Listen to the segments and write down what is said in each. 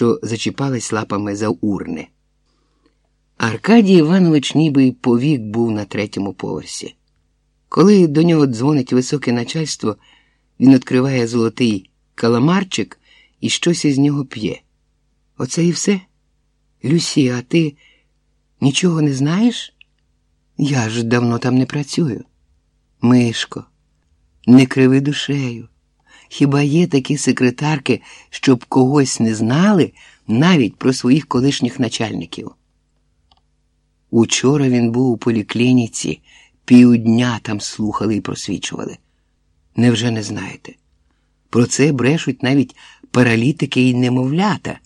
що зачіпалась лапами за урни. Аркадій Іванович ніби й повік був на третьому поверсі. Коли до нього дзвонить високе начальство, він відкриває золотий каламарчик і щось із нього п'є. Оце і все? Люсі, а ти нічого не знаєш? Я ж давно там не працюю. Мишко, не криви душею. Хіба є такі секретарки, щоб когось не знали навіть про своїх колишніх начальників? Учора він був у поліклініці, півдня там слухали і просвічували. Невже не знаєте? Про це брешуть навіть паралітики і немовлята.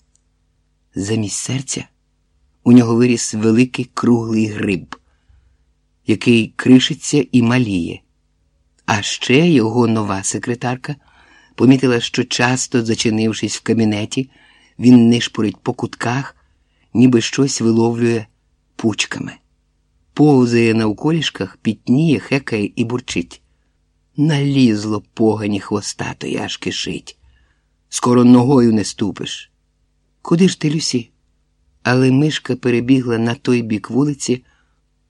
Замість серця у нього виріс великий круглий гриб, який кришиться і маліє. А ще його нова секретарка помітила, що часто, зачинившись в кабінеті, він нишпорить по кутках, ніби щось виловлює пучками, повзає на уколішках, пітніє, хекає і бурчить. Налізло погані хвостатої, аж кишить. Скоро ногою не ступиш. Куди ж ти, Люсі? Але мишка перебігла на той бік вулиці,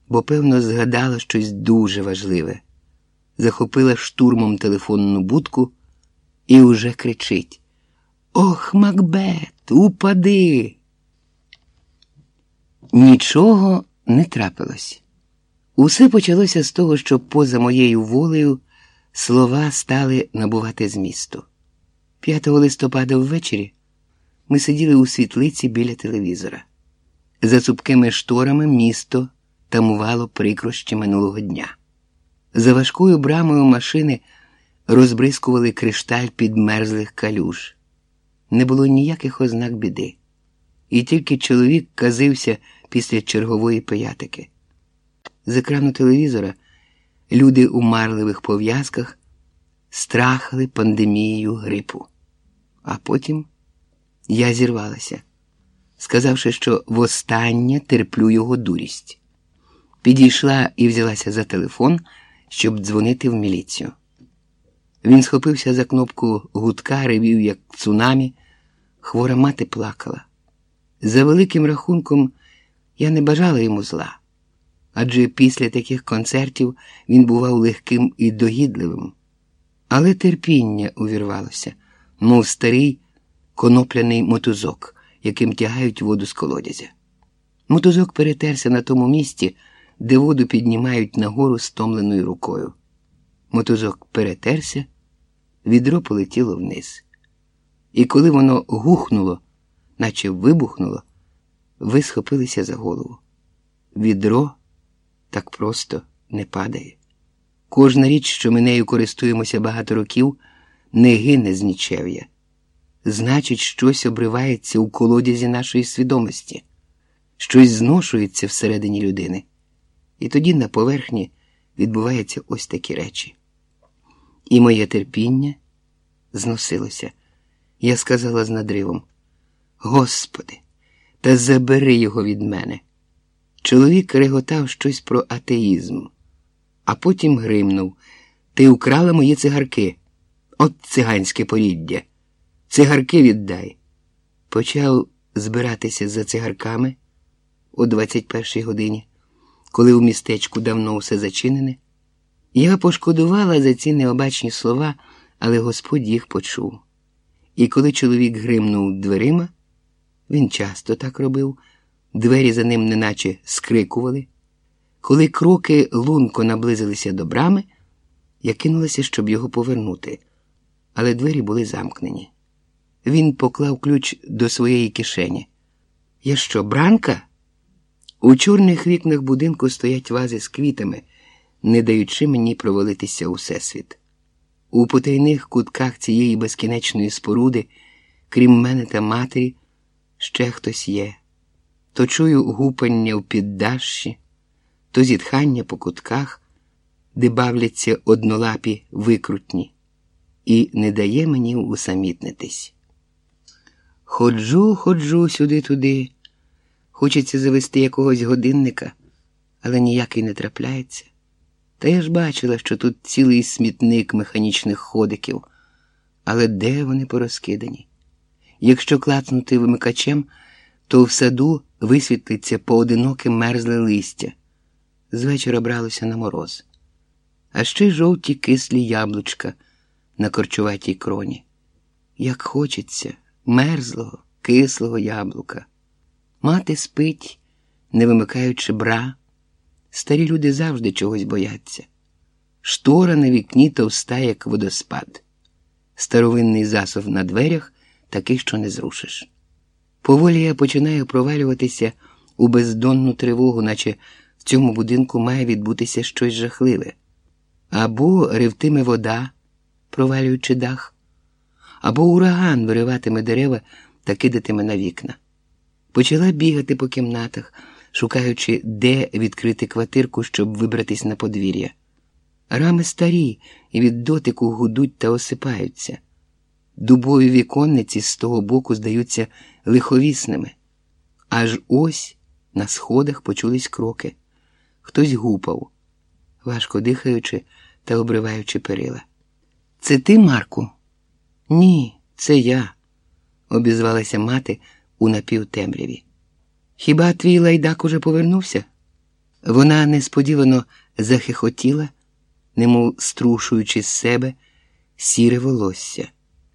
бо, певно, згадала щось дуже важливе. Захопила штурмом телефонну будку і уже кричить: Ох, Макбет, упади! Нічого не трапилось. Усе почалося з того, що поза моєю волею слова стали набувати змісту. 5 листопада ввечері ми сиділи у світлиці біля телевізора. За цупкими шторами місто тамувало прикрощі минулого дня. За важкою брамою машини розбризкували кришталь підмерзлих калюж. Не було ніяких ознак біди. І тільки чоловік казився після чергової пиятики. З екрану телевізора люди у марливих пов'язках страхали пандемією грипу. А потім я зірвалася, сказавши, що востаннє терплю його дурість. Підійшла і взялася за телефон, щоб дзвонити в міліцію. Він схопився за кнопку гудка, ревів, як цунамі, хвора мати плакала. За великим рахунком, я не бажала йому зла, адже після таких концертів він бував легким і догідливим. Але терпіння увірвалося, мов старий конопляний мотузок, яким тягають воду з колодязя. Мотузок перетерся на тому місці, де воду піднімають нагору стомленою рукою. Мотузок перетерся, відро полетіло вниз. І коли воно гухнуло, наче вибухнуло, ви схопилися за голову. Відро так просто не падає. Кожна річ, що ми нею користуємося багато років, не гине з нічев'я. Значить, щось обривається у колодязі нашої свідомості, щось зношується всередині людини. І тоді на поверхні відбуваються ось такі речі. І моє терпіння зносилося. Я сказала з надривом: Господи, та забери його від мене. Чоловік реготав щось про атеїзм, а потім гримнув: Ти украла мої цигарки, от циганське поріддя. Цигарки віддай. Почав збиратися за цигарками о 21-й годині, коли у містечку давно все зачинене. Я пошкодувала за ці необачні слова, але Господь їх почув. І коли чоловік гримнув дверима, він часто так робив, двері за ним неначе скрикували. Коли кроки лунко наблизилися до брами, я кинулася, щоб його повернути, але двері були замкнені. Він поклав ключ до своєї кишені. Я що, бранка? У чорних вікнах будинку стоять вази з квітами, не даючи мені провалитися у всесвіт. У потайних кутках цієї безкінечної споруди, крім мене та матері, ще хтось є. То чую гупання в піддашші, то зітхання по кутках, де бавляться однолапі викрутні, і не дає мені усамітнитись. Ходжу, ходжу сюди-туди. Хочеться завести якогось годинника, але ніякий не трапляється. Та я ж бачила, що тут цілий смітник механічних ходиків, але де вони порозкидані? Якщо клацнути вимикачем, то в саду висвітлиться поодиноке мерзле листя. Звечора бралося на мороз, а ще й жовті кислі яблучка на корчуватій кроні. Як хочеться, мерзлого, кислого яблука. Мати спить, не вимикаючи бра. Старі люди завжди чогось бояться. Штора на вікні товста, як водоспад, старовинний засов на дверях такий, що не зрушиш. Поволі я починаю провалюватися у бездонну тривогу, наче в цьому будинку має відбутися щось жахливе. Або ревтиме вода, провалюючи дах, або ураган вириватиме дерева та кидатиме на вікна. Почала бігати по кімнатах, шукаючи, де відкрити квартирку, щоб вибратись на подвір'я. Рами старі і від дотику гудуть та осипаються. Дубові віконниці з того боку здаються лиховісними. Аж ось на сходах почулись кроки. Хтось гупав, важко дихаючи та обриваючи перила. Це ти, Марку? Ні, це я, обізвалася мати у напівтемряві. Хіба твій лайдак уже повернувся? Вона несподівано захихотіла, немов струшуючи з себе сіре волосся,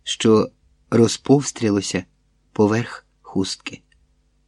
що розповстрілося поверх хустки.